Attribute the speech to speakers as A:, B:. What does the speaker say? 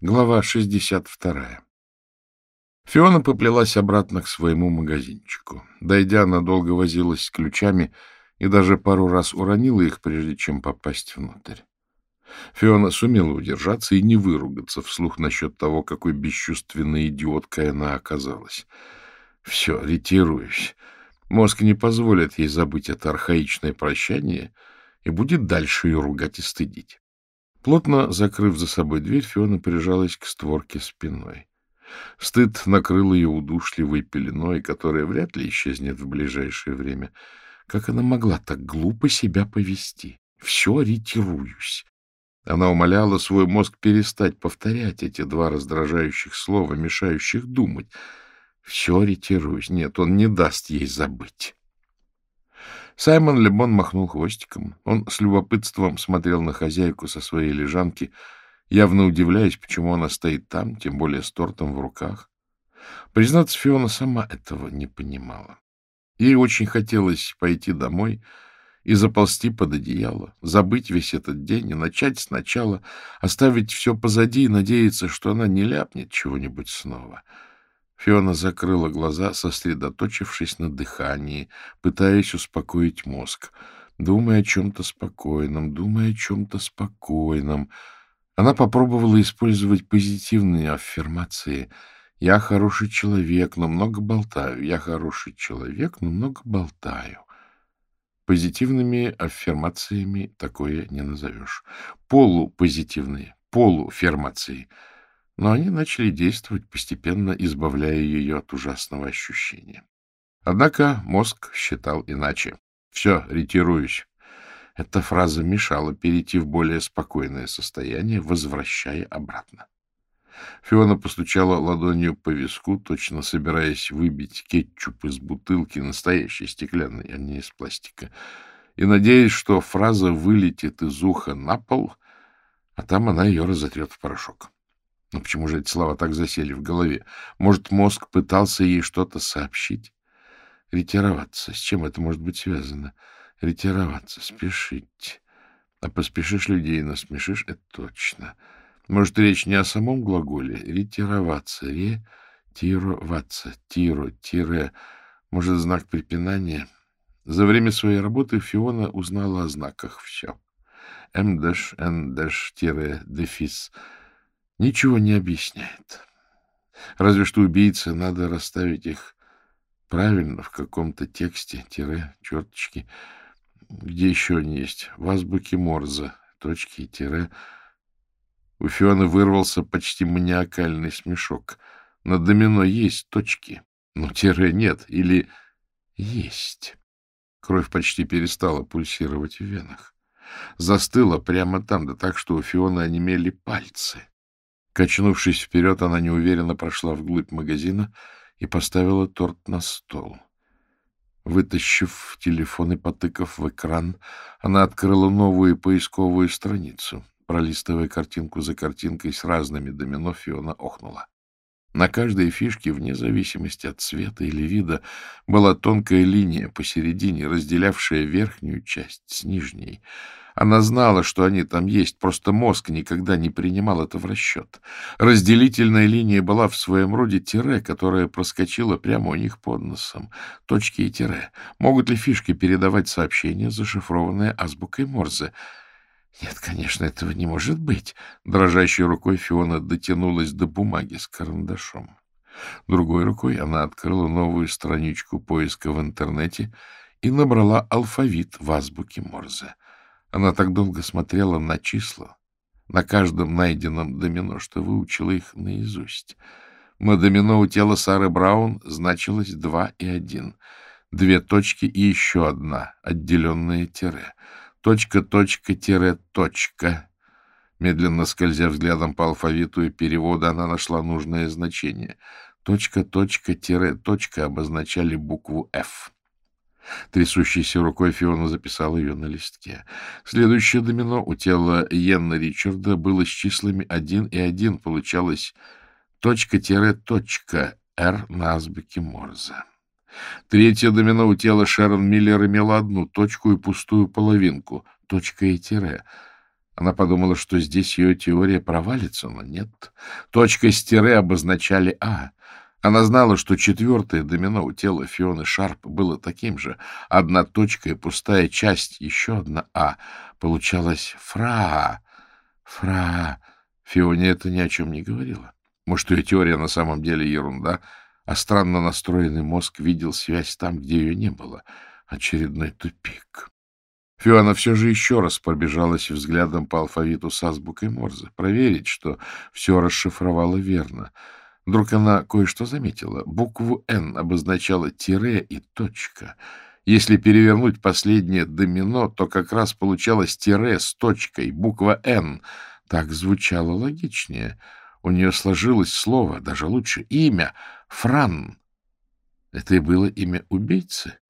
A: Глава 62. Фиона поплелась обратно к своему магазинчику. Дойдя, она долго возилась с ключами и даже пару раз уронила их, прежде чем попасть внутрь. Фиона сумела удержаться и не выругаться вслух насчет того, какой бесчувственной идиоткой она оказалась. Все, ретируюсь. Мозг не позволит ей забыть это архаичное прощание и будет дальше ее ругать и стыдить. Плотно закрыв за собой дверь, Фиона прижалась к створке спиной. Стыд накрыл ее удушливой пеленой, которая вряд ли исчезнет в ближайшее время. Как она могла так глупо себя повести? Все ретируюсь. Она умоляла свой мозг перестать повторять эти два раздражающих слова, мешающих думать. Все ретируюсь. Нет, он не даст ей забыть. Саймон Лебон махнул хвостиком. Он с любопытством смотрел на хозяйку со своей лежанки, явно удивляясь, почему она стоит там, тем более с тортом в руках. Признаться, Фиона сама этого не понимала. Ей очень хотелось пойти домой и заползти под одеяло, забыть весь этот день и начать сначала, оставить все позади и надеяться, что она не ляпнет чего-нибудь снова — Фиона закрыла глаза, сосредоточившись на дыхании, пытаясь успокоить мозг. Думая о чем-то спокойном, думая о чем-то спокойном. Она попробовала использовать позитивные аффирмации. «Я хороший человек, но много болтаю. Я хороший человек, но много болтаю». Позитивными аффирмациями такое не назовешь. Полупозитивные, полуфермации — но они начали действовать, постепенно избавляя ее от ужасного ощущения. Однако мозг считал иначе. «Все, ретируюсь». Эта фраза мешала перейти в более спокойное состояние, возвращая обратно. Фиона постучала ладонью по виску, точно собираясь выбить кетчуп из бутылки, настоящей стеклянной, а не из пластика, и надеясь, что фраза вылетит из уха на пол, а там она ее разотрет в порошок. Но почему же эти слова так засели в голове? Может, мозг пытался ей что-то сообщить? Ретироваться. С чем это может быть связано? Ретироваться. Спешить. А поспешишь людей насмешишь? Это точно. Может, речь не о самом глаголе? Ретироваться. Ретироваться. Тиро. Тире. Может, знак препинания? За время своей работы Фиона узнала о знаках все. М-Н-Дефис — ничего не объясняет. Разве что убийце надо расставить их правильно в каком-то тексте, тире, черточки. Где еще они есть? В азбуке Морзе, точки тире. У Фионы вырвался почти маниакальный смешок. На домино есть точки, но тире нет или есть. Кровь почти перестала пульсировать в венах. Застыла прямо там, да так, что у Фионы онемели пальцы. Качнувшись вперед, она неуверенно прошла вглубь магазина и поставила торт на стол. Вытащив телефон и потыкав в экран, она открыла новую поисковую страницу. Пролистывая картинку за картинкой с разными домино, Фиона охнула. На каждой фишке, вне зависимости от цвета или вида, была тонкая линия посередине, разделявшая верхнюю часть с нижней — она знала, что они там есть, просто мозг никогда не принимал это в расчет. Разделительная линия была в своем роде тире, которая проскочила прямо у них под носом. Точки и тире. Могут ли фишки передавать сообщения, зашифрованные азбукой Морзе? Нет, конечно, этого не может быть. Дрожащей рукой Фиона дотянулась до бумаги с карандашом. Другой рукой она открыла новую страничку поиска в интернете и набрала алфавит в азбуке Морзе. Она так долго смотрела на числа, на каждом найденном домино, что выучила их наизусть. На домино у тела Сары Браун значилось два и один. Две точки и еще одна, отделенная тире. Точка, точка, тире, точка. Медленно скользя взглядом по алфавиту и переводу, она нашла нужное значение. Точка, точка, тире, точка обозначали букву «Ф». Трясущейся рукой Фиона записала ее на листке. Следующее домино у тела Йенна Ричарда было с числами 1 и 1. Получалось точка-точка «Р» на азбуке Морзе. Третье домино у тела Шерон Миллер имело одну точку и пустую половинку, точка и тире. Она подумала, что здесь ее теория провалится, но нет. Точкой с тире обозначали «А». Она знала, что четвертое домино у тела Фионы Шарп было таким же. Одна точка и пустая часть, еще одна «А». Получалось «фра». «Фра». Фионе это ни о чем не говорило. Может, ее теория на самом деле ерунда, а странно настроенный мозг видел связь там, где ее не было. Очередной тупик. Фиона все же еще раз пробежалась взглядом по алфавиту с азбукой Морзе, проверить, что все расшифровала верно. Вдруг она кое-что заметила. Букву «Н» обозначала тире и точка. Если перевернуть последнее домино, то как раз получалось тире с точкой, буква «Н». Так звучало логичнее. У нее сложилось слово, даже лучше, имя — Фран. Это и было имя убийцы? —